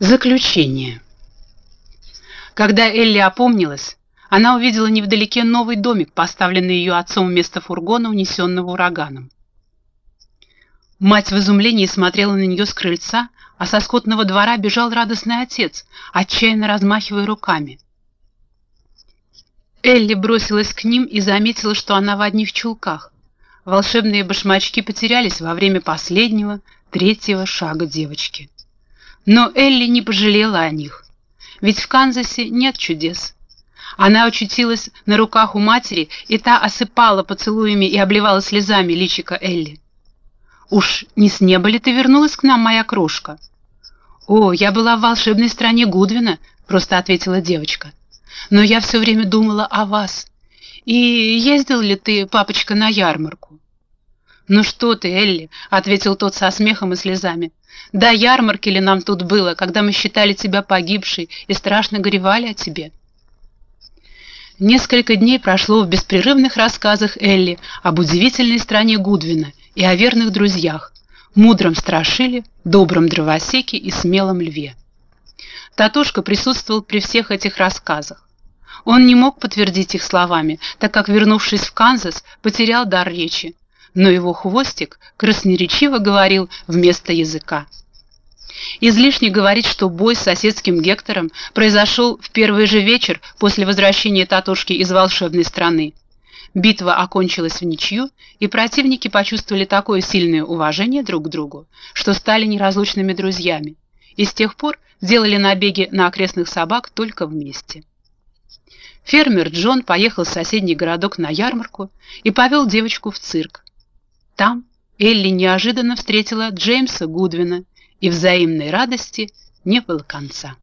Заключение. Когда Элли опомнилась, она увидела невдалеке новый домик, поставленный ее отцом вместо фургона, унесенного ураганом. Мать в изумлении смотрела на нее с крыльца, а со скотного двора бежал радостный отец, отчаянно размахивая руками. Элли бросилась к ним и заметила, что она в одних чулках. Волшебные башмачки потерялись во время последнего, третьего шага девочки. Но Элли не пожалела о них, ведь в Канзасе нет чудес. Она очутилась на руках у матери, и та осыпала поцелуями и обливала слезами личика Элли. «Уж не с неба ли ты вернулась к нам, моя крошка?» «О, я была в волшебной стране Гудвина», — просто ответила девочка. «Но я все время думала о вас. И ездил ли ты, папочка, на ярмарку?» «Ну что ты, Элли», — ответил тот со смехом и слезами. Да, ярмарки ли нам тут было, когда мы считали тебя погибшей и страшно горевали о тебе?» Несколько дней прошло в беспрерывных рассказах Элли об удивительной стране Гудвина и о верных друзьях, мудром страшиле, добром дровосеке и смелом льве. Татушка присутствовал при всех этих рассказах. Он не мог подтвердить их словами, так как, вернувшись в Канзас, потерял дар речи, но его хвостик красноречиво говорил вместо языка. Излишне говорить, что бой с соседским Гектором произошел в первый же вечер после возвращения Татушки из волшебной страны. Битва окончилась в ничью, и противники почувствовали такое сильное уважение друг к другу, что стали неразлучными друзьями, и с тех пор делали набеги на окрестных собак только вместе. Фермер Джон поехал в соседний городок на ярмарку и повел девочку в цирк. Там Элли неожиданно встретила Джеймса Гудвина, и взаимной радости не было конца.